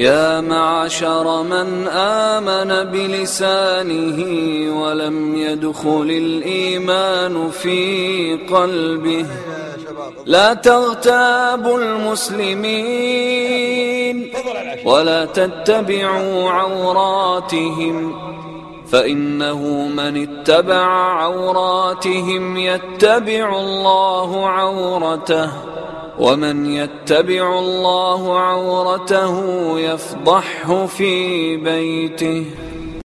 يا معشر من آمن بلسانه ولم يدخل الإيمان في قلبه. لا تغتابوا المسلمين ولا تتبعوا عوراتهم فإنه من اتبع عوراتهم يتبع الله عورته. ومن يتبع الله عورته يفضحه في بيته.